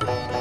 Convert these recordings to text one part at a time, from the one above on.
Bye.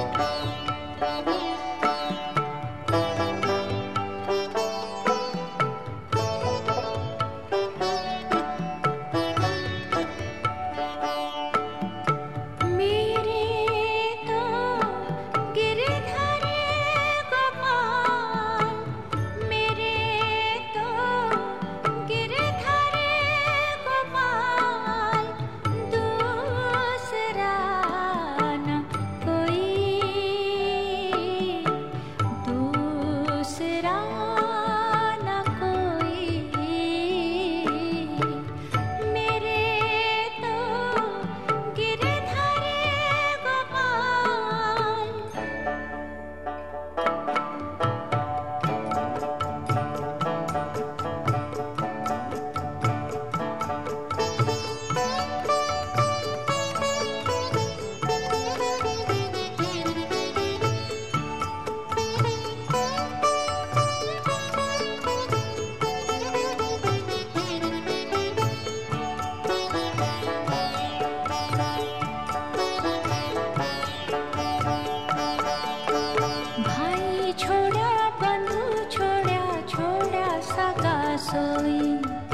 gasoline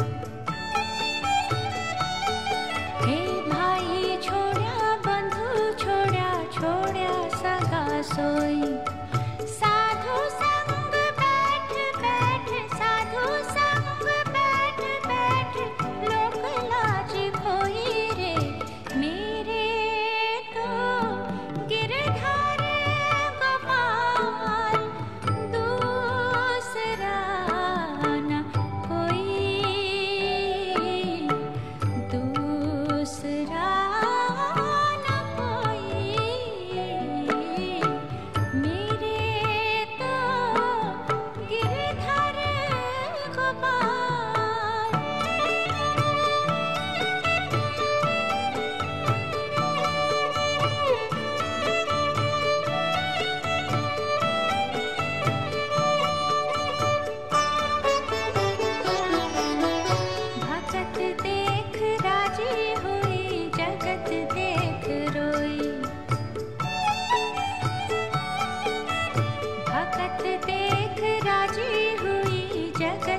llegué.